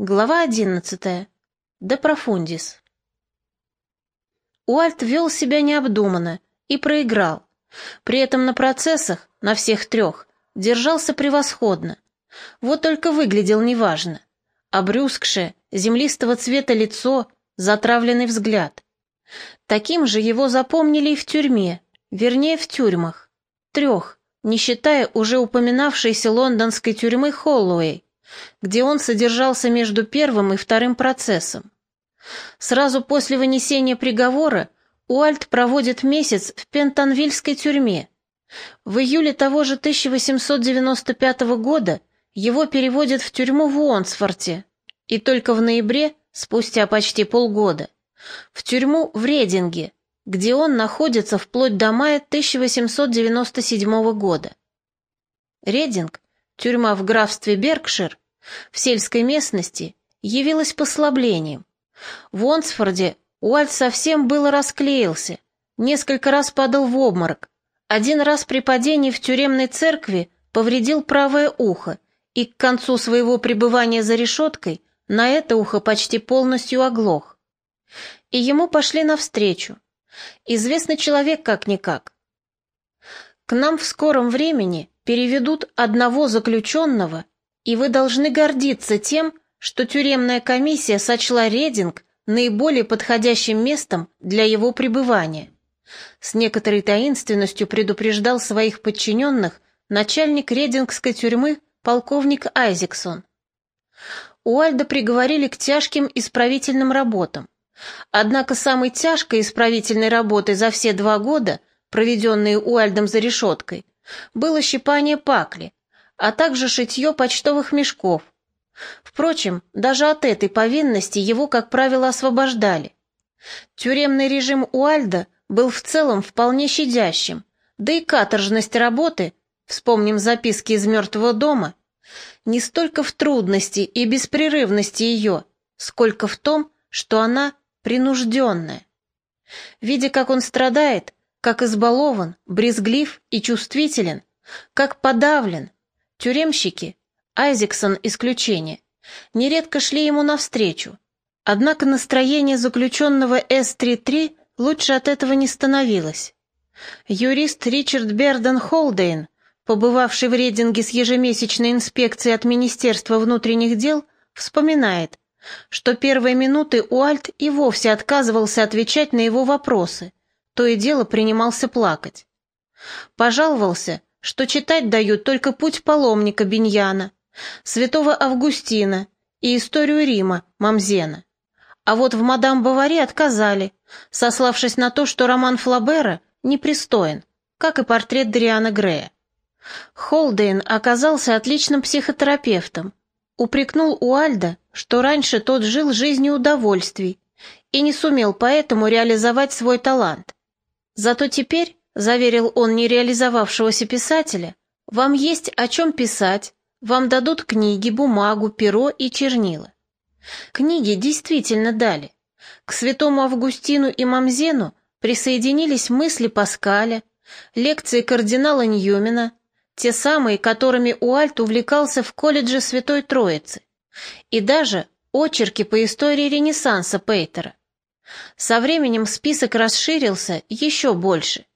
Глава одиннадцатая. Де профундис. Уальт вел себя необдуманно и проиграл. При этом на процессах, на всех трех, держался превосходно. Вот только выглядел неважно. Обрюзгшее, землистого цвета лицо, затравленный взгляд. Таким же его запомнили и в тюрьме, вернее, в тюрьмах. Трех, не считая уже упоминавшейся лондонской тюрьмы Холлоуэй, где он содержался между первым и вторым процессом. Сразу после вынесения приговора Уальт проводит месяц в Пентонвильской тюрьме. В июле того же 1895 года его переводят в тюрьму в Уонсфорте, и только в ноябре, спустя почти полгода, в тюрьму в Рединге, где он находится вплоть до мая 1897 года. Рединг, тюрьма в графстве Беркшир, в сельской местности, явилась послаблением. В Онсфорде Уальт совсем было расклеился, несколько раз падал в обморок, один раз при падении в тюремной церкви повредил правое ухо и к концу своего пребывания за решеткой на это ухо почти полностью оглох. И ему пошли навстречу, Известный человек как-никак. К нам в скором времени переведут одного заключенного, и вы должны гордиться тем, что тюремная комиссия сочла Рединг наиболее подходящим местом для его пребывания. С некоторой таинственностью предупреждал своих подчиненных начальник Редингской тюрьмы полковник Айзексон. Уальда приговорили к тяжким исправительным работам. Однако самой тяжкой исправительной работой за все два года, проведенные Уальдом за решеткой, было щипание пакли, а также шитье почтовых мешков. Впрочем, даже от этой повинности его, как правило, освобождали. Тюремный режим Уальда был в целом вполне щадящим, да и каторжность работы, вспомним записки из «Мертвого дома», не столько в трудности и беспрерывности ее, сколько в том, что она принужденное. Видя, как он страдает, как избалован, брезглив и чувствителен, как подавлен, тюремщики, Айзексон исключение, нередко шли ему навстречу. Однако настроение заключенного С-33 лучше от этого не становилось. Юрист Ричард Берден Холдейн, побывавший в Рейдинге с ежемесячной инспекцией от Министерства внутренних дел, вспоминает, что первые минуты Уальт и вовсе отказывался отвечать на его вопросы, то и дело принимался плакать. Пожаловался, что читать дают только путь паломника Беньяна, святого Августина и историю Рима Мамзена. А вот в «Мадам Бавари» отказали, сославшись на то, что роман Флабера непристоен, как и портрет Дриана Грея. Холдейн оказался отличным психотерапевтом, упрекнул Уальда, что раньше тот жил жизнью удовольствий и не сумел поэтому реализовать свой талант. Зато теперь, заверил он нереализовавшегося писателя, вам есть о чем писать, вам дадут книги, бумагу, перо и чернила. Книги действительно дали. К святому Августину и Мамзену присоединились мысли Паскаля, лекции кардинала Ньюмена, те самые, которыми Уальт увлекался в колледже Святой Троицы, и даже очерки по истории Ренессанса Пейтера. Со временем список расширился еще больше.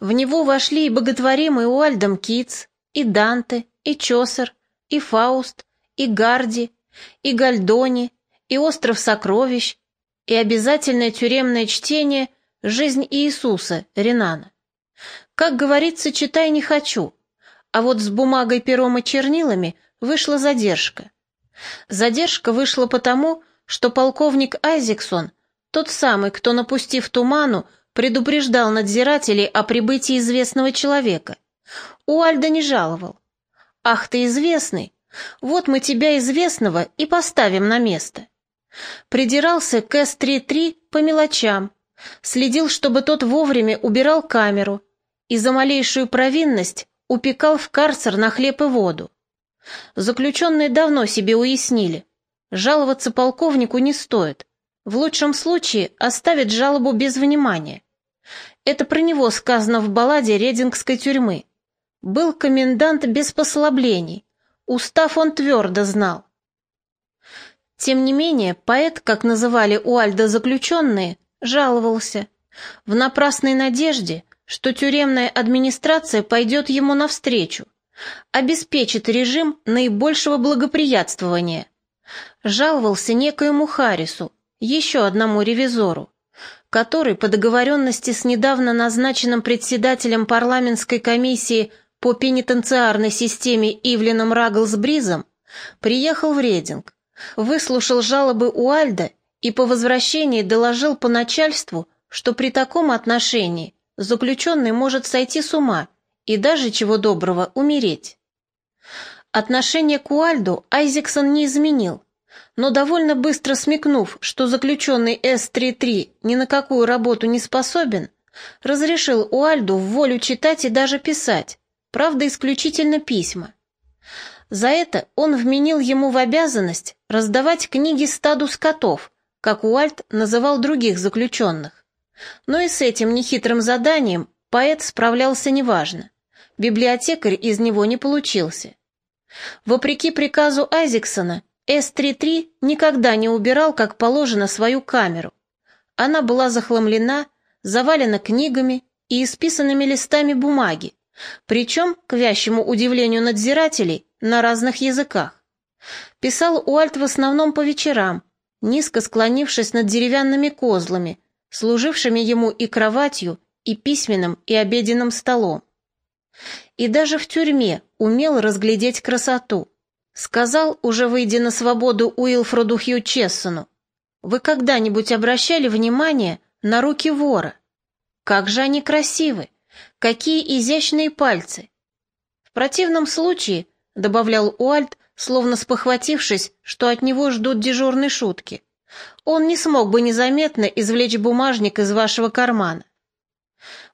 В него вошли и боготворимый Уальдом Китс, и Данте, и Чосер, и Фауст, и Гарди, и Гальдони, и Остров сокровищ, и обязательное тюремное чтение «Жизнь Иисуса» Ренана. Как говорится, читай не хочу, а вот с бумагой, пером и чернилами вышла задержка. Задержка вышла потому, что полковник Айзексон, тот самый, кто, напустив туману, предупреждал надзирателей о прибытии известного человека, Уальда не жаловал. «Ах ты известный! Вот мы тебя известного и поставим на место!» Придирался к С-3-3 по мелочам, следил, чтобы тот вовремя убирал камеру, и за малейшую провинность упекал в карцер на хлеб и воду. Заключенные давно себе уяснили. Жаловаться полковнику не стоит. В лучшем случае оставит жалобу без внимания. Это про него сказано в балладе Редингской тюрьмы. Был комендант без послаблений. Устав он твердо знал. Тем не менее, поэт, как называли Уальда заключенные, жаловался. В напрасной надежде, что тюремная администрация пойдет ему навстречу, обеспечит режим наибольшего благоприятствования. Жаловался некоему Харрису, еще одному ревизору, который по договоренности с недавно назначенным председателем парламентской комиссии по пенитенциарной системе Ивлином Рагглсбризом приехал в Рединг, выслушал жалобы Уальда и по возвращении доложил по начальству, что при таком отношении заключенный может сойти с ума и даже, чего доброго, умереть. Отношение к Уальду Айзексон не изменил, но довольно быстро смекнув, что заключенный С-33 ни на какую работу не способен, разрешил Уальду в волю читать и даже писать, правда, исключительно письма. За это он вменил ему в обязанность раздавать книги стаду скотов, как Уальд называл других заключенных. Но и с этим нехитрым заданием поэт справлялся неважно. Библиотекарь из него не получился. Вопреки приказу Айзексона, С-33 никогда не убирал, как положено, свою камеру. Она была захламлена, завалена книгами и исписанными листами бумаги, причем, к вящему удивлению надзирателей, на разных языках. Писал Уальт в основном по вечерам, низко склонившись над деревянными козлами, служившими ему и кроватью, и письменным, и обеденным столом. И даже в тюрьме умел разглядеть красоту. Сказал, уже выйдя на свободу Уилфроду Хью Чессону, «Вы когда-нибудь обращали внимание на руки вора? Как же они красивы! Какие изящные пальцы!» В противном случае, добавлял Уальт, словно спохватившись, что от него ждут дежурной шутки, он не смог бы незаметно извлечь бумажник из вашего кармана.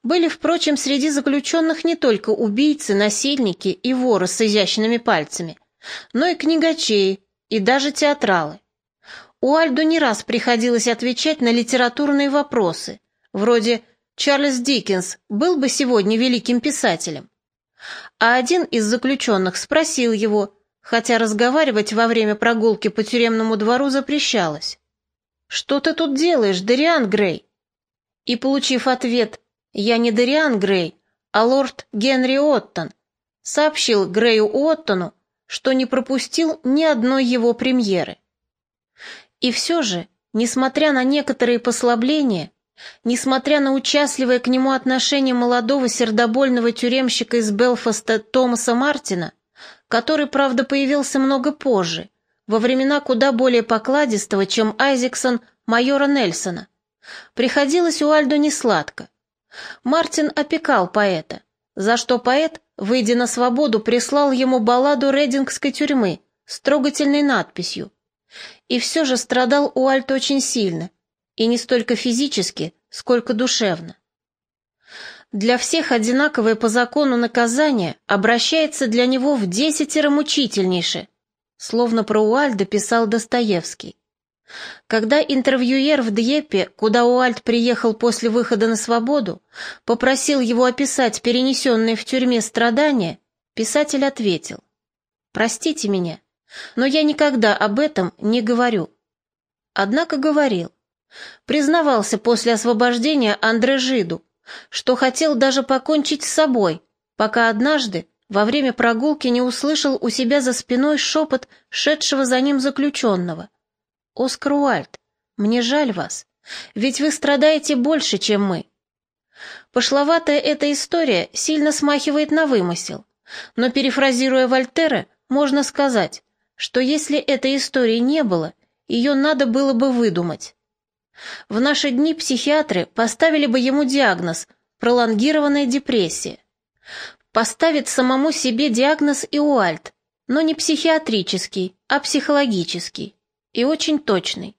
Были, впрочем, среди заключенных не только убийцы, насильники и воры с изящными пальцами, но и книгачеи, и даже театралы. Уальду не раз приходилось отвечать на литературные вопросы, вроде «Чарльз Диккенс был бы сегодня великим писателем?» А один из заключенных спросил его, хотя разговаривать во время прогулки по тюремному двору запрещалось. «Что ты тут делаешь, Дариан Грей?» И, получив ответ «Я не Дариан Грей, а лорд Генри Оттон», сообщил Грею Оттону, что не пропустил ни одной его премьеры. И все же, несмотря на некоторые послабления, несмотря на участливое к нему отношение молодого сердобольного тюремщика из Белфаста Томаса Мартина, который, правда, появился много позже, во времена куда более покладистого, чем Айзексон майора Нельсона, приходилось Уальду несладко. Мартин опекал поэта, за что поэт, выйдя на свободу, прислал ему балладу Рейдингской тюрьмы с трогательной надписью. И все же страдал Уальт очень сильно, и не столько физически, сколько душевно. Для всех одинаковое по закону наказание обращается для него в десятеро мучительнейше, словно про Уальда писал Достоевский. Когда интервьюер в Дьеппе, куда Уальд приехал после выхода на свободу, попросил его описать перенесенные в тюрьме страдания, писатель ответил, «Простите меня, но я никогда об этом не говорю». Однако говорил. Признавался после освобождения Андре Жиду, что хотел даже покончить с собой, пока однажды во время прогулки не услышал у себя за спиной шепот шедшего за ним заключенного. «Оскар Уальд, мне жаль вас, ведь вы страдаете больше, чем мы». Пошловатая эта история сильно смахивает на вымысел, но, перефразируя Вольтера, можно сказать, что если этой истории не было, ее надо было бы выдумать. В наши дни психиатры поставили бы ему диагноз «пролонгированная депрессия». Поставит самому себе диагноз и Уальд, но не психиатрический, а психологический и очень точный.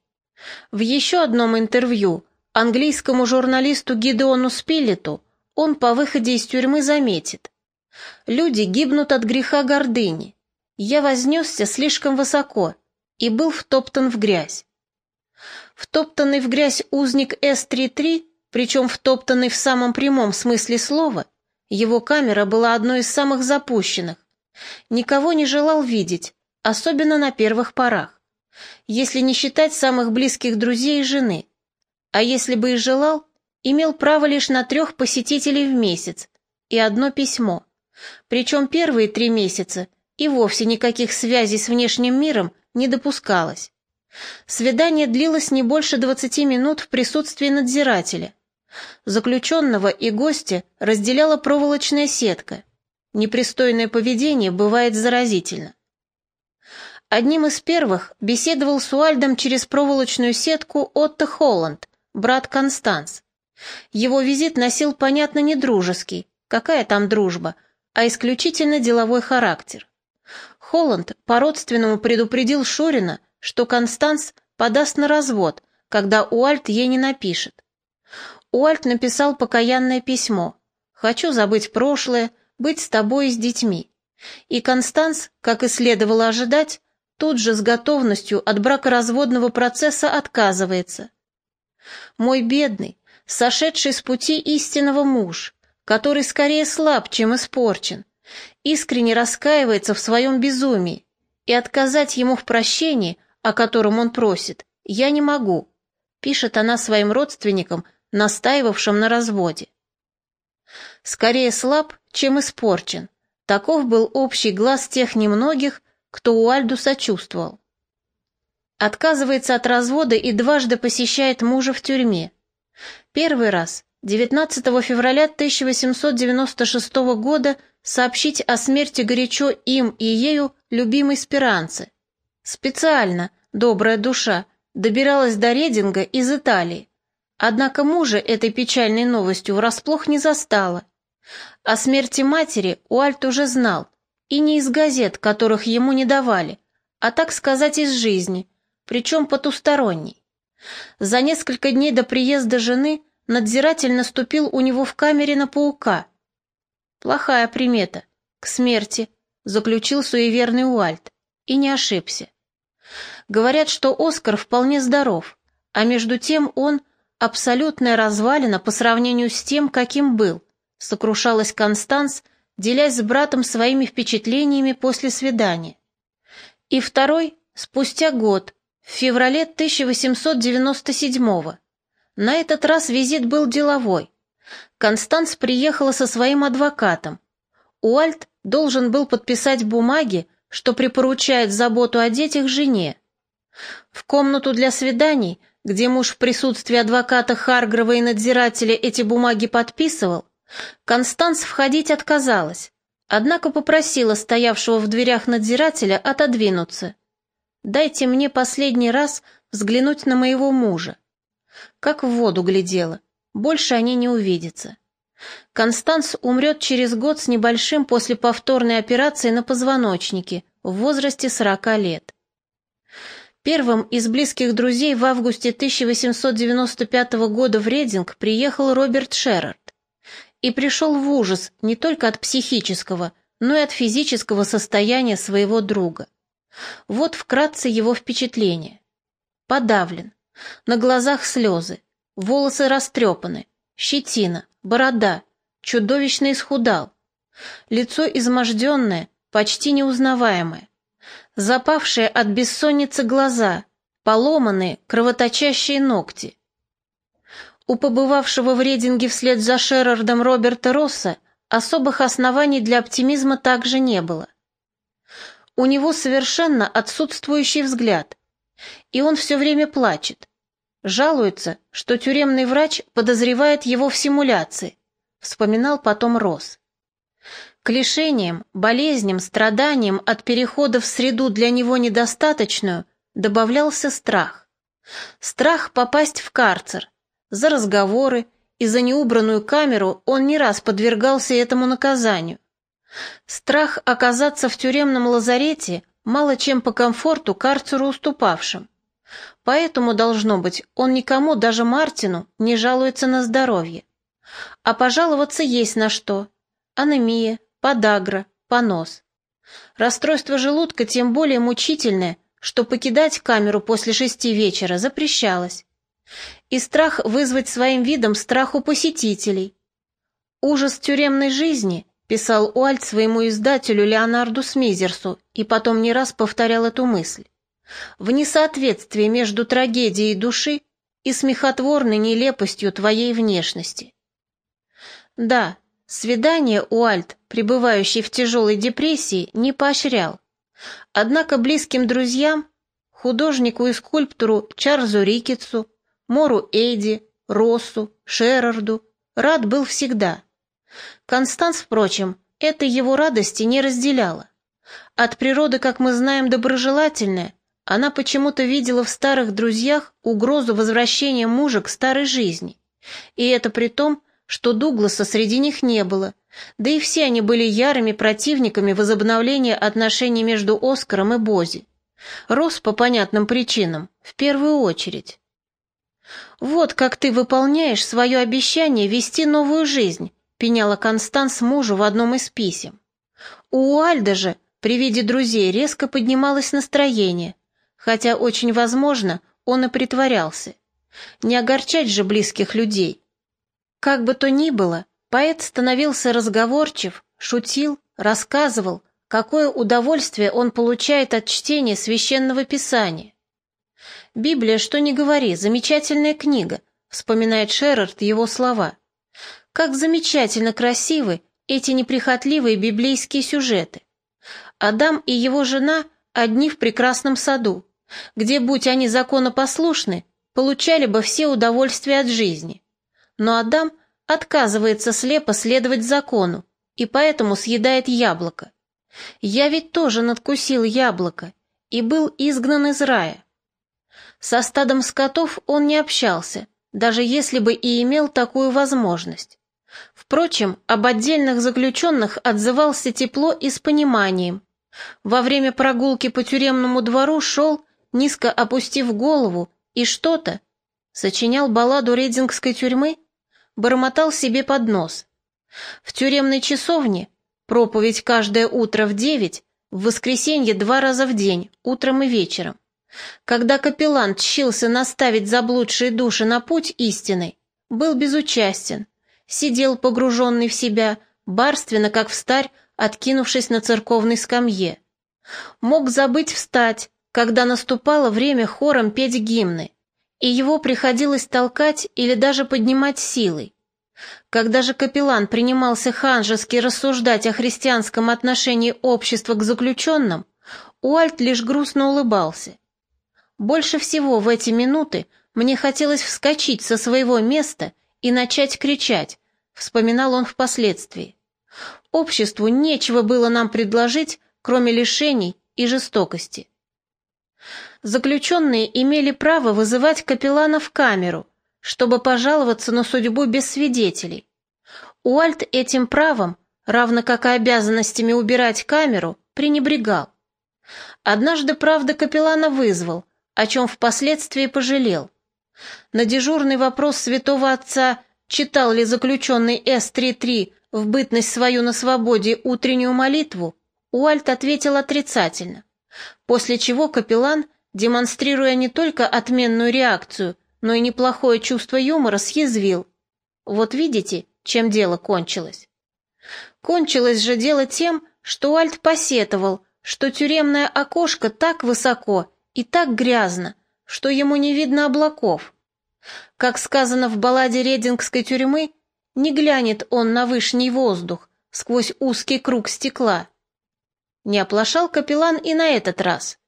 В еще одном интервью английскому журналисту Гидеону Спилету он по выходе из тюрьмы заметит. «Люди гибнут от греха гордыни. Я вознесся слишком высоко и был втоптан в грязь. Втоптанный в грязь узник С-33, причем втоптанный в самом прямом смысле слова, его камера была одной из самых запущенных. Никого не желал видеть, особенно на первых порах. Если не считать самых близких друзей и жены. А если бы и желал, имел право лишь на трех посетителей в месяц и одно письмо. Причем первые три месяца и вовсе никаких связей с внешним миром не допускалось. Свидание длилось не больше 20 минут в присутствии надзирателя. Заключенного и гостя разделяла проволочная сетка. Непристойное поведение бывает заразительно. Одним из первых беседовал с Уальдом через проволочную сетку Отто Холланд, брат Констанс. Его визит носил, понятно, не дружеский, какая там дружба, а исключительно деловой характер. Холланд по-родственному предупредил Шурина, что Констанс подаст на развод, когда Уальт ей не напишет. Уальт написал покаянное письмо «Хочу забыть прошлое, быть с тобой и с детьми». И Констанс, как и следовало ожидать, тут же с готовностью от бракоразводного процесса отказывается. «Мой бедный, сошедший с пути истинного муж, который скорее слаб, чем испорчен, искренне раскаивается в своем безумии, и отказать ему в прощении о котором он просит, я не могу», — пишет она своим родственникам, настаивавшим на разводе. Скорее слаб, чем испорчен. Таков был общий глаз тех немногих, кто Уальду сочувствовал. Отказывается от развода и дважды посещает мужа в тюрьме. Первый раз, 19 февраля 1896 года, сообщить о смерти горячо им и ею любимой Спиранцы. Специально, добрая душа, добиралась до Рединга из Италии. Однако мужа этой печальной новостью врасплох не застала. О смерти матери Уальт уже знал, и не из газет, которых ему не давали, а, так сказать, из жизни, причем потусторонней. За несколько дней до приезда жены надзиратель наступил у него в камере на паука. Плохая примета. К смерти, заключил суеверный Уальт, и не ошибся. Говорят, что Оскар вполне здоров, а между тем он абсолютная развалина по сравнению с тем, каким был, сокрушалась Констанс, делясь с братом своими впечатлениями после свидания. И второй, спустя год, в феврале 1897-го. На этот раз визит был деловой. Констанс приехала со своим адвокатом. Уальт должен был подписать бумаги, что припоручает заботу о детях жене. В комнату для свиданий, где муж в присутствии адвоката Харгрова и надзирателя эти бумаги подписывал, Констанс входить отказалась, однако попросила стоявшего в дверях надзирателя отодвинуться. «Дайте мне последний раз взглянуть на моего мужа». Как в воду глядела, больше они не увидятся. Констанс умрет через год с небольшим после повторной операции на позвоночнике в возрасте 40 лет. Первым из близких друзей в августе 1895 года в Рединг приехал Роберт Шерард и пришел в ужас не только от психического, но и от физического состояния своего друга. Вот вкратце его впечатление. Подавлен, на глазах слезы, волосы растрепаны, щетина, борода, чудовищно исхудал. Лицо изможденное, почти неузнаваемое. Запавшие от бессонницы глаза, поломанные, кровоточащие ногти. У побывавшего в Рединге вслед за Шерардом Роберта Росса особых оснований для оптимизма также не было. У него совершенно отсутствующий взгляд, и он все время плачет, Жалуется, что тюремный врач подозревает его в симуляции, вспоминал потом Рос. К лишениям, болезням, страданиям от перехода в среду для него недостаточную добавлялся страх. Страх попасть в карцер. За разговоры и за неубранную камеру он не раз подвергался этому наказанию. Страх оказаться в тюремном лазарете мало чем по комфорту карцеру уступавшим. Поэтому, должно быть, он никому, даже Мартину, не жалуется на здоровье. А пожаловаться есть на что. Анемия, подагра, понос. Расстройство желудка тем более мучительное, что покидать камеру после шести вечера запрещалось. И страх вызвать своим видом страх у посетителей. «Ужас тюремной жизни», — писал Уальт своему издателю Леонарду Смизерсу и потом не раз повторял эту мысль. в несоответствии между трагедией души и смехотворной нелепостью твоей внешности. Да, свидание Уальт, пребывающий в тяжелой депрессии, не поощрял. Однако близким друзьям, художнику и скульптору Чарльзу Рикетсу, Мору Эйди, Россу, Шерарду рад был всегда. Констанс, впрочем, этой его радости не разделяла. От природы, как мы знаем, доброжелательная, она почему-то видела в старых друзьях угрозу возвращения мужа к старой жизни. И это при том, что Дугласа среди них не было, да и все они были ярыми противниками возобновления отношений между Оскаром и Бози. Рос по понятным причинам, в первую очередь. «Вот как ты выполняешь свое обещание вести новую жизнь», пеняла Констанс мужу в одном из писем. У Уальда же при виде друзей резко поднималось настроение, хотя очень возможно, он и притворялся. Не огорчать же близких людей. Как бы то ни было, поэт становился разговорчив, шутил, рассказывал, какое удовольствие он получает от чтения священного писания. «Библия, что ни говори, замечательная книга», вспоминает Шерард его слова. «Как замечательно красивы эти неприхотливые библейские сюжеты. Адам и его жена одни в прекрасном саду, где, будь они законопослушны, получали бы все удовольствия от жизни но Адам отказывается слепо следовать закону и поэтому съедает яблоко. Я ведь тоже надкусил яблоко и был изгнан из рая. Со стадом скотов он не общался, даже если бы и имел такую возможность. Впрочем, об отдельных заключенных отзывался тепло и с пониманием. Во время прогулки по тюремному двору шел, низко опустив голову, и что-то, сочинял балладу Редингской тюрьмы, бормотал себе под нос. В тюремной часовне проповедь каждое утро в девять, в воскресенье два раза в день, утром и вечером. Когда капеллан тщился наставить заблудшие души на путь истинный, был безучастен, сидел погруженный в себя, барственно, как встарь, откинувшись на церковной скамье. Мог забыть встать, когда наступало время хором петь гимны, и его приходилось толкать или даже поднимать силой. Когда же капеллан принимался ханжески рассуждать о христианском отношении общества к заключенным, Уальт лишь грустно улыбался. Больше всего в эти минуты мне хотелось вскочить со своего места и начать кричать, вспоминал он впоследствии. Обществу нечего было нам предложить, кроме лишений и жестокости заключенные имели право вызывать капеллана в камеру, чтобы пожаловаться на судьбу без свидетелей. Уальт этим правом, равно как и обязанностями убирать камеру, пренебрегал. Однажды, правда, капеллана вызвал, о чем впоследствии пожалел. На дежурный вопрос святого отца, читал ли заключенный С-33 в бытность свою на свободе утреннюю молитву, Уальт ответил отрицательно, после чего капеллан демонстрируя не только отменную реакцию, но и неплохое чувство юмора, съязвил. Вот видите, чем дело кончилось. Кончилось же дело тем, что Альт посетовал, что тюремное окошко так высоко и так грязно, что ему не видно облаков. Как сказано в балладе Редингской тюрьмы, не глянет он на вышний воздух сквозь узкий круг стекла. Не оплошал капеллан и на этот раз.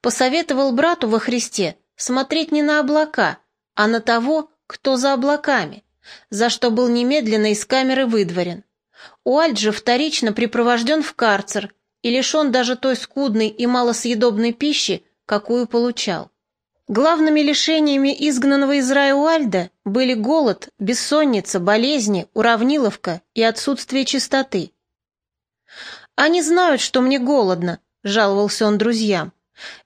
Посоветовал брату во Христе смотреть не на облака, а на того, кто за облаками, за что был немедленно из камеры выдворен. Уальд же вторично припровожден в карцер и лишен даже той скудной и малосъедобной пищи, какую получал. Главными лишениями изгнанного из рая Уальда были голод, бессонница, болезни, уравниловка и отсутствие чистоты. «Они знают, что мне голодно», — жаловался он друзьям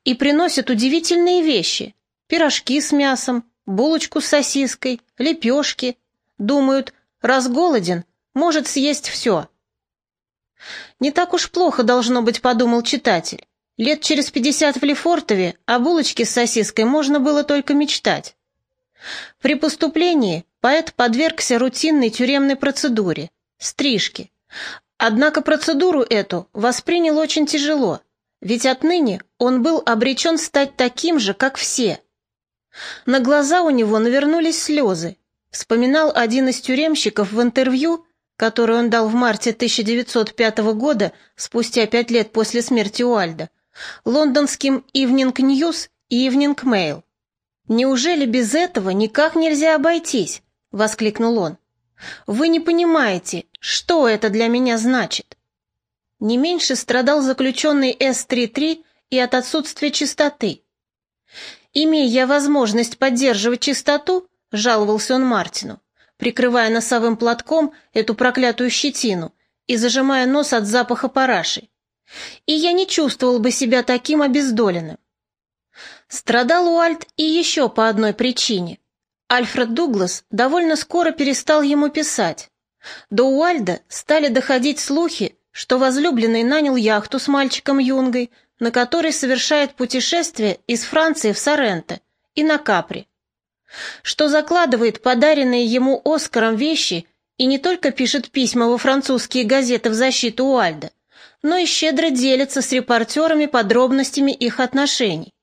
и приносят удивительные вещи. Пирожки с мясом, булочку с сосиской, лепешки. Думают, раз голоден, может съесть все. Не так уж плохо должно быть, подумал читатель. Лет через пятьдесят в Лефортове о булочке с сосиской можно было только мечтать. При поступлении поэт подвергся рутинной тюремной процедуре – стрижке. Однако процедуру эту воспринял очень тяжело, ведь отныне он был обречен стать таким же, как все. На глаза у него навернулись слезы, вспоминал один из тюремщиков в интервью, которое он дал в марте 1905 года, спустя пять лет после смерти Уальда, лондонским Evening News и Evening Mail. «Неужели без этого никак нельзя обойтись?» — воскликнул он. «Вы не понимаете, что это для меня значит?» Не меньше страдал заключенный С-33 и от отсутствия чистоты. «Имея возможность поддерживать чистоту», — жаловался он Мартину, прикрывая носовым платком эту проклятую щетину и зажимая нос от запаха параши. И я не чувствовал бы себя таким обездоленным. Страдал Уальт и еще по одной причине. Альфред Дуглас довольно скоро перестал ему писать. До Уальда стали доходить слухи, что возлюбленный нанял яхту с мальчиком Юнгой, на которой совершает путешествие из Франции в Соренто и на Капри что закладывает подаренные ему Оскаром вещи и не только пишет письма во французские газеты в защиту Уальда, но и щедро делится с репортерами подробностями их отношений.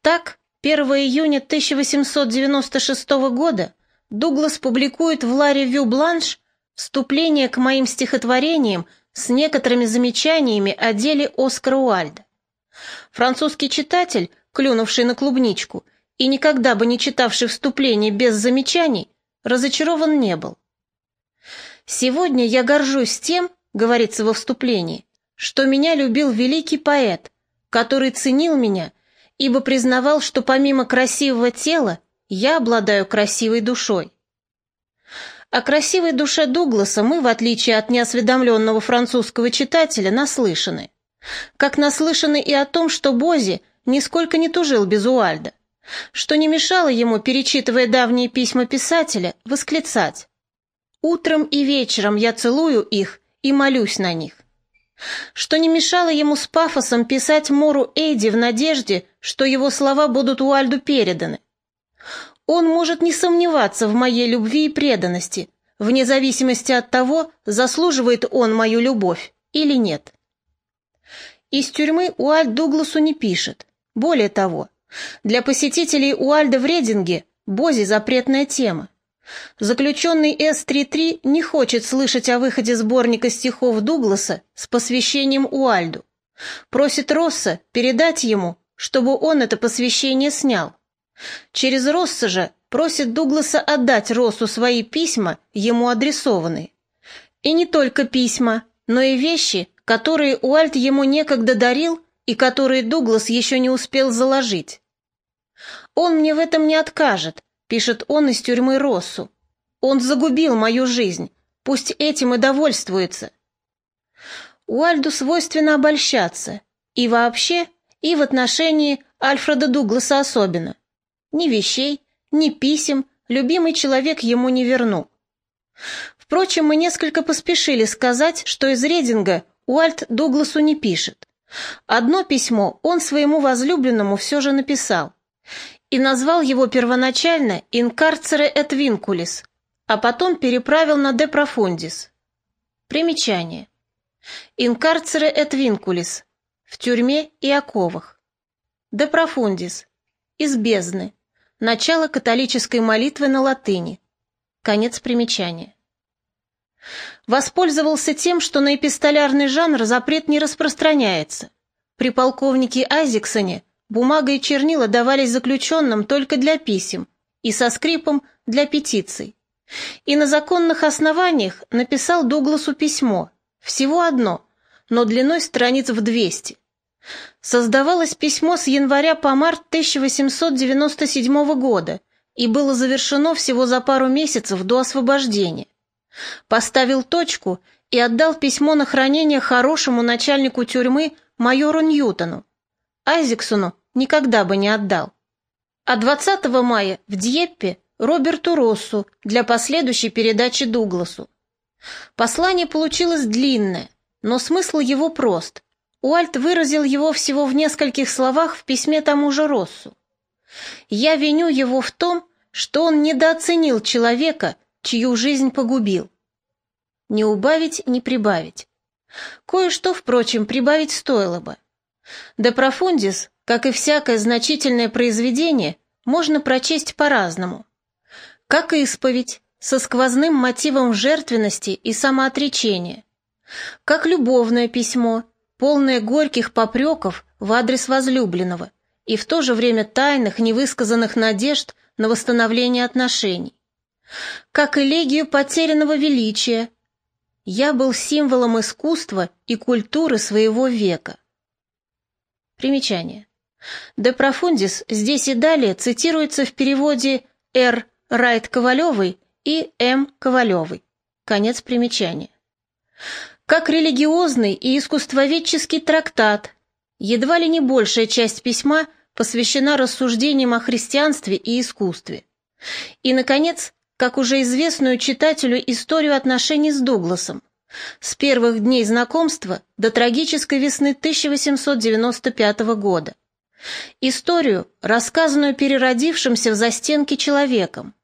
Так, 1 июня 1896 года Дуглас публикует в «Ла Ревю Бланш» вступление к моим стихотворениям с некоторыми замечаниями о деле Оскара Уальда. Французский читатель, клюнувший на клубничку, и никогда бы не читавший вступление без замечаний, разочарован не был. «Сегодня я горжусь тем, — говорится во вступлении, — что меня любил великий поэт, который ценил меня, ибо признавал, что помимо красивого тела я обладаю красивой душой. О красивой душе Дугласа мы, в отличие от неосведомленного французского читателя, наслышаны. Как наслышаны и о том, что Бози нисколько не тужил без Уальда что не мешало ему, перечитывая давние письма писателя, восклицать «Утром и вечером я целую их и молюсь на них», что не мешало ему с пафосом писать Мору Эйди в надежде, что его слова будут Уальду переданы. Он может не сомневаться в моей любви и преданности, вне зависимости от того, заслуживает он мою любовь или нет. Из тюрьмы Уальд Дугласу не пишет. Более того, для посетителей Уальда в Рединге Бози запретная тема. Заключенный С-33 не хочет слышать о выходе сборника стихов Дугласа с посвящением Уальду. Просит Росса передать ему, чтобы он это посвящение снял. Через Росса же просит Дугласа отдать Россу свои письма, ему адресованные. И не только письма, но и вещи, которые Уальд ему некогда дарил и которые Дуглас еще не успел заложить. «Он мне в этом не откажет», — пишет он из тюрьмы Россу. «Он загубил мою жизнь, пусть этим и довольствуется». Уальду свойственно обольщаться, и вообще, и в отношении Альфреда Дугласа особенно. Ни вещей, ни писем любимый человек ему не вернул. Впрочем, мы несколько поспешили сказать, что из Рединга Уальд Дугласу не пишет. Одно письмо он своему возлюбленному все же написал и назвал его первоначально «Инкарцере et vinculis», а потом переправил на «De profundis». Примечание. «Инкарцере et vinculis» — в тюрьме и оковах. «De profundis» — из бездны, начало католической молитвы на латыни. Конец примечания. Воспользовался тем, что на эпистолярный жанр запрет не распространяется. При полковнике Айзексоне бумага и чернила давались заключенным только для писем и со скрипом для петиций. И на законных основаниях написал Дугласу письмо, всего одно, но длиной страниц в 200. Создавалось письмо с января по март 1897 года и было завершено всего за пару месяцев до освобождения. Поставил точку и отдал письмо на хранение хорошему начальнику тюрьмы майору Ньютону. Айзексону никогда бы не отдал. А 20 мая в Дьеппе Роберту Россу для последующей передачи Дугласу. Послание получилось длинное, но смысл его прост. Уальт выразил его всего в нескольких словах в письме тому же Россу. «Я виню его в том, что он недооценил человека, чью жизнь погубил. Не убавить, не прибавить. Кое-что, впрочем, прибавить стоило бы. De Profundis, как и всякое значительное произведение, можно прочесть по-разному. Как исповедь, со сквозным мотивом жертвенности и самоотречения. Как любовное письмо, полное горьких попреков в адрес возлюбленного и в то же время тайных, невысказанных надежд на восстановление отношений. Как элегию потерянного величия. Я был символом искусства и культуры своего века. Примечание. «De Profundis» здесь и далее цитируется в переводе Р. Райт Ковалевой и М. Ковалевой. Конец примечания. Как религиозный и искусствоведческий трактат, едва ли не большая часть письма посвящена рассуждениям о христианстве и искусстве. И, наконец, как уже известную читателю историю отношений с Дугласом, с первых дней знакомства до трагической весны 1895 года. Историю, рассказанную переродившимся в застенке человеком.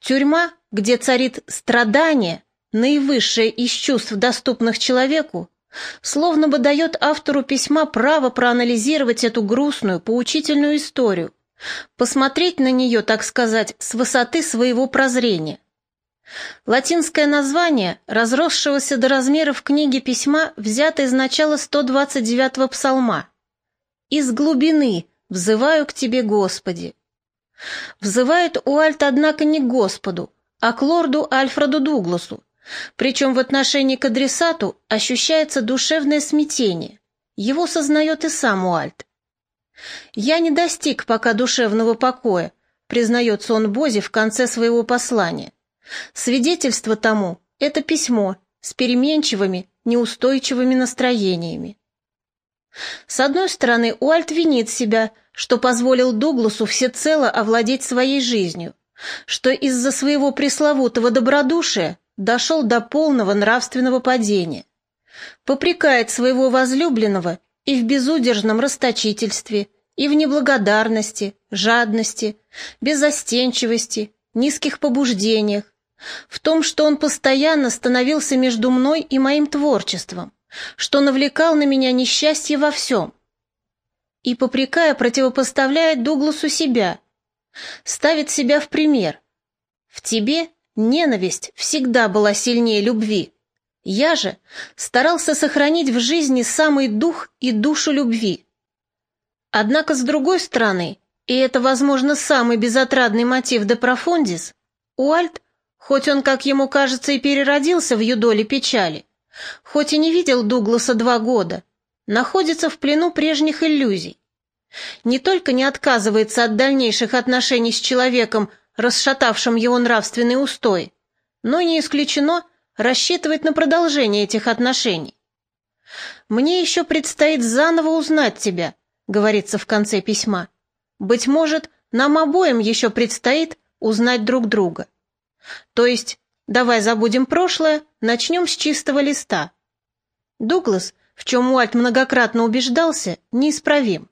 Тюрьма, где царит страдание, наивысшее из чувств, доступных человеку, словно бы дает автору письма право проанализировать эту грустную, поучительную историю, посмотреть на нее, так сказать, с высоты своего прозрения. Латинское название, разросшегося до размеров книги письма, взято из начала 129-го псалма. «Из глубины взываю к Тебе, Господи». Взывает Уальт, однако, не к Господу, а к лорду Альфреду Дугласу, причем в отношении к адресату ощущается душевное смятение. Его сознает и сам Уальт. «Я не достиг пока душевного покоя», признается он Бозе в конце своего послания. Свидетельство тому — это письмо с переменчивыми, неустойчивыми настроениями. С одной стороны, Уальт винит себя, что позволил Дугласу всецело овладеть своей жизнью, что из-за своего пресловутого добродушия дошел до полного нравственного падения. Попрекает своего возлюбленного и в безудержном расточительстве, и в неблагодарности, жадности, безостенчивости, низких побуждениях, в том, что он постоянно становился между мной и моим творчеством, что навлекал на меня несчастье во всем. И, попрекая, противопоставляет Дугласу себя, ставит себя в пример. В тебе ненависть всегда была сильнее любви. Я же старался сохранить в жизни самый дух и душу любви. Однако, с другой стороны, и это, возможно, самый безотрадный мотив де профундис, Уальт Хоть он, как ему кажется, и переродился в юдоле печали, хоть и не видел Дугласа два года, находится в плену прежних иллюзий. Не только не отказывается от дальнейших отношений с человеком, расшатавшим его нравственный устой, но не исключено рассчитывать на продолжение этих отношений. «Мне еще предстоит заново узнать тебя», — говорится в конце письма. «Быть может, нам обоим еще предстоит узнать друг друга». То есть, давай забудем прошлое, начнем с чистого листа. Дуглас, в чем Уальт многократно убеждался, неисправим.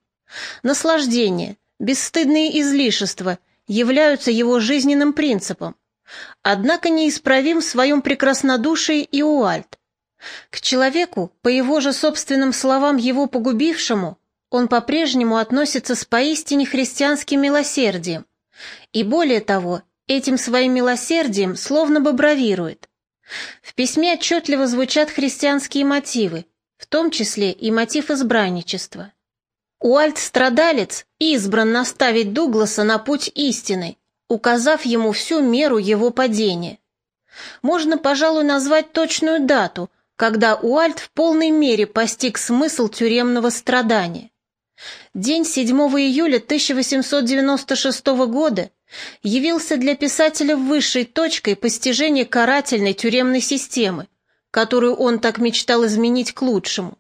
Наслаждение, бесстыдные излишества являются его жизненным принципом. Однако неисправим в своем прекраснодушии и Уальт. К человеку, по его же собственным словам его погубившему, он по-прежнему относится с поистине христианским милосердием, и более того, этим своим милосердием словно бы бравирует. В письме отчетливо звучат христианские мотивы, в том числе и мотив избранничества. Уальт-страдалец избран наставить Дугласа на путь истины, указав ему всю меру его падения. Можно, пожалуй, назвать точную дату, когда Уальт в полной мере постиг смысл тюремного страдания. День 7 июля 1896 года явился для писателя высшей точкой постижения карательной тюремной системы, которую он так мечтал изменить к лучшему.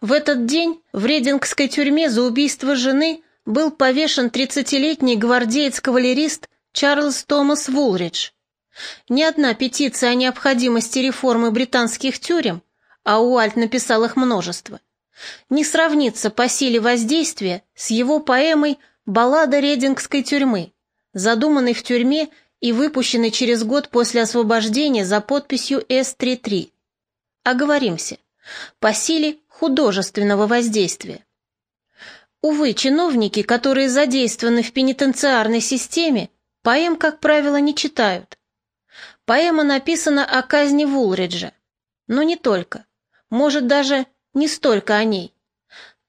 В этот день в Редингской тюрьме за убийство жены был повешен 30-летний гвардеец-кавалерист Чарльз Томас Вулридж. Ни одна петиция о необходимости реформы британских тюрем, а Уальт написал их множество, не сравнится по силе воздействия с его поэмой «Баллада Редингской тюрьмы», задуманный в тюрьме и выпущенный через год после освобождения за подписью С-33. Оговоримся, по силе художественного воздействия. Увы, чиновники, которые задействованы в пенитенциарной системе, поэм, как правило, не читают. Поэма написана о казни Вулриджа. Но не только. Может, даже не столько о ней.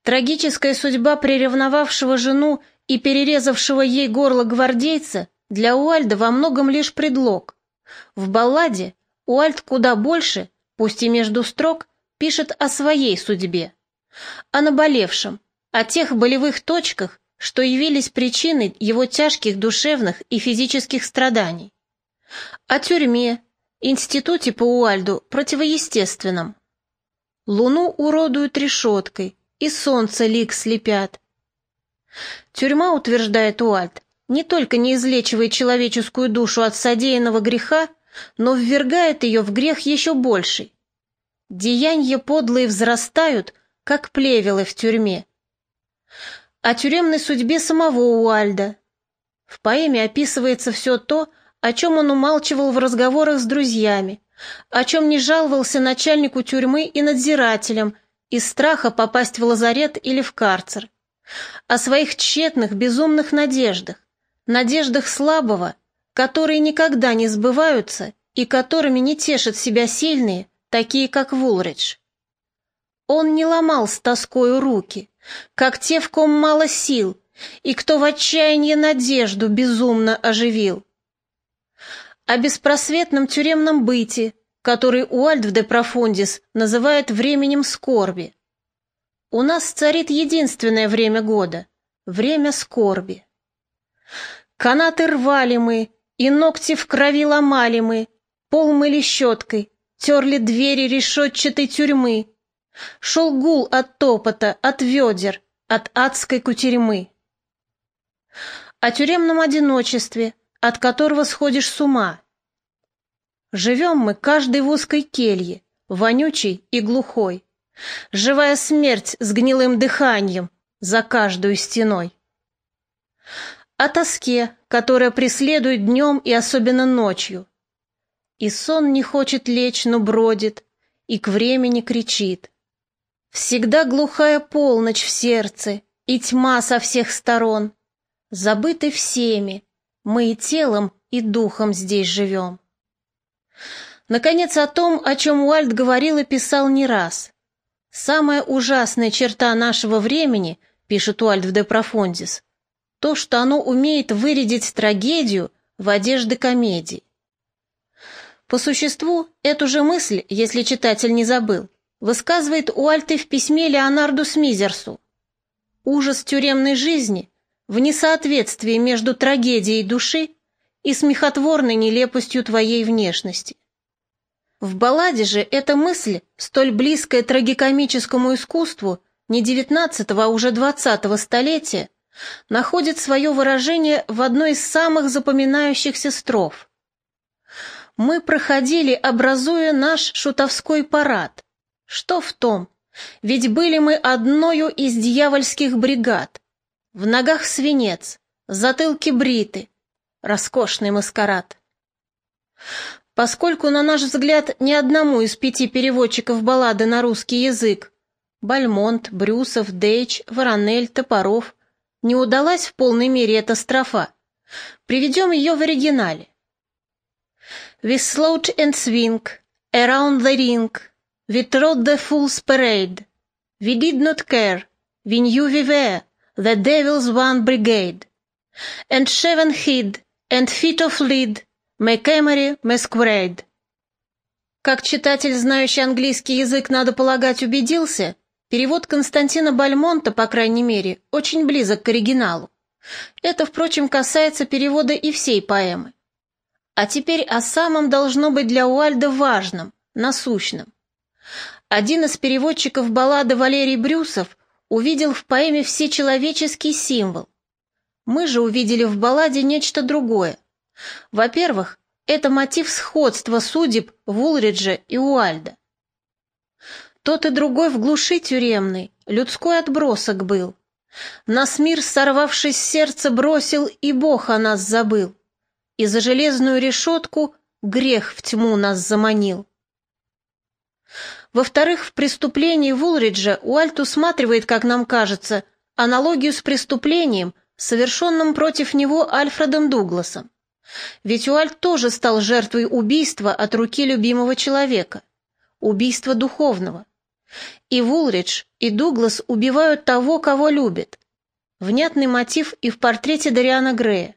Трагическая судьба приревновавшего жену и перерезавшего ей горло гвардейца для Уальда во многом лишь предлог. В балладе Уальд куда больше, пусть и между строк, пишет о своей судьбе, о наболевшем, о тех болевых точках, что явились причиной его тяжких душевных и физических страданий, о тюрьме, институте по Уальду противоестественном. Луну уродуют решеткой, и солнце лик слепят. Тюрьма, утверждает Уальд, не только не излечивает человеческую душу от содеянного греха, но ввергает ее в грех еще больший. Деяния подлые взрастают, как плевелы в тюрьме. О тюремной судьбе самого Уальда. В поэме описывается все то, о чем он умалчивал в разговорах с друзьями, о чем не жаловался начальнику тюрьмы и надзирателям из страха попасть в лазарет или в карцер, о своих тщетных, безумных надеждах, надеждах слабого, которые никогда не сбываются и которыми не тешат себя сильные, такие как Вулридж. Он не ломал с тоскою руки, как те, в ком мало сил, и кто в отчаянии надежду безумно оживил. О беспросветном тюремном быте, который Уальд в де Профундис называет временем скорби. У нас царит единственное время года — время скорби. Канаты рвали мы, и ногти в крови ломали мы, пол мыли щеткой, терли двери решетчатой тюрьмы. Шел гул от топота, от ведер, от адской кутерьмы. О тюремном одиночестве, от которого сходишь с ума. Живем мы каждый в узкой келье, вонючей и глухой. Живая смерть с гнилым дыханием за каждую стеной о тоске, которая преследует днем и особенно ночью. И сон не хочет лечь, но бродит, и к времени кричит. Всегда глухая полночь в сердце, и тьма со всех сторон. Забыты всеми, мы и телом, и духом здесь живем. Наконец, о том, о чем Уальд говорил и писал не раз. «Самая ужасная черта нашего времени, — пишет Уальд «Де Профондис», то, что оно умеет вырядить трагедию в одежды комедии. По существу, эту же мысль, если читатель не забыл, высказывает Уальте в письме Леонарду Смизерсу. Ужас тюремной жизни в несоответствии между трагедией души и смехотворной нелепостью твоей внешности. В балладе же эта мысль, столь близкая трагикомическому искусству не XIX, а уже XX столетия, находит свое выражение в одной из самых запоминающихся строф. «Мы проходили, образуя наш шутовской парад. Что в том? Ведь были мы одною из дьявольских бригад. В ногах свинец, затылки бриты, роскошный маскарад». Поскольку, на наш взгляд, ни одному из пяти переводчиков баллады на русский язык Бальмонт, Брюсов, Дейч, Воронель, Топоров не удалась в полной мере эта строфа. Приведем ее в оригинале. We slouch and swing around the ring. We trod the fool's parade. We did not care. We knew we were the devil's one brigade. And shaven head and feet of lead Emery masquerade. Как читатель, знающий английский язык, надо полагать, убедился, Перевод Константина Бальмонта, по крайней мере, очень близок к оригиналу. Это, впрочем, касается перевода и всей поэмы. А теперь о самом должно быть для Уальда важном, насущном. Один из переводчиков баллады Валерий Брюсов увидел в поэме всечеловеческий символ. Мы же увидели в балладе нечто другое. Во-первых, это мотив сходства судеб Вулриджа и Уальда. Тот и другой в глуши тюремной, людской отбросок был. Нас мир, сорвавшись с сердца, бросил, и Бог о нас забыл. И за железную решетку грех в тьму нас заманил. Во-вторых, в преступлении Вулриджа Уальт усматривает, как нам кажется, аналогию с преступлением, совершенным против него Альфредом Дугласом. Ведь Уальт тоже стал жертвой убийства от руки любимого человека, убийства духовного. И Вулридж, и Дуглас убивают того, кого любят. Внятный мотив и в портрете Дариана Грея.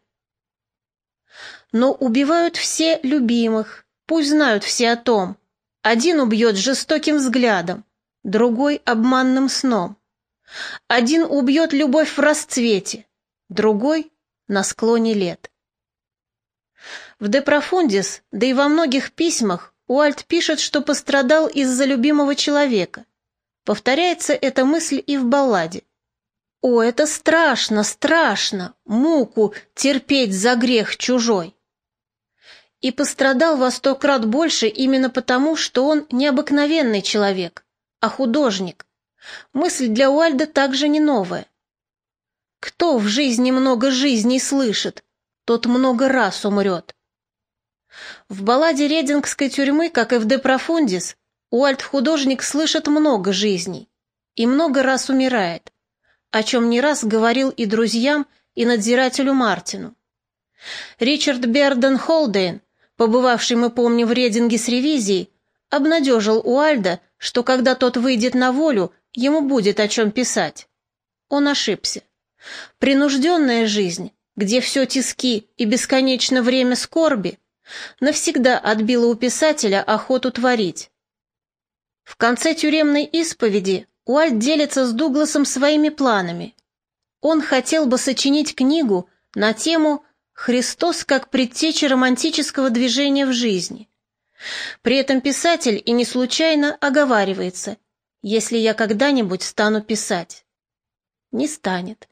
Но убивают все любимых, пусть знают все о том. Один убьет жестоким взглядом, другой — обманным сном. Один убьет любовь в расцвете, другой — на склоне лет. В «De Profundis», да и во многих письмах Уальт пишет, что пострадал из-за любимого человека. Повторяется эта мысль и в балладе. «О, это страшно, страшно, муку терпеть за грех чужой!» И пострадал во сто крат больше именно потому, что он необыкновенный человек, а художник. Мысль для Уальда также не новая. Кто в жизни много жизней слышит, тот много раз умрет. В балладе Редингской тюрьмы, как и в «Де Профундис», Уальт-художник слышит много жизней и много раз умирает, о чем не раз говорил и друзьям, и надзирателю Мартину. Ричард Берден Холдейн, побывавший, мы помним, в Рединге с ревизией, обнадежил Уальда, что когда тот выйдет на волю, ему будет о чем писать. Он ошибся. Принужденная жизнь, где все тиски и бесконечно время скорби, навсегда отбила у писателя охоту творить. В конце тюремной исповеди Уальт делится с Дугласом своими планами. Он хотел бы сочинить книгу на тему «Христос как предтеча романтического движения в жизни». При этом писатель и не случайно оговаривается, если я когда-нибудь стану писать. Не станет.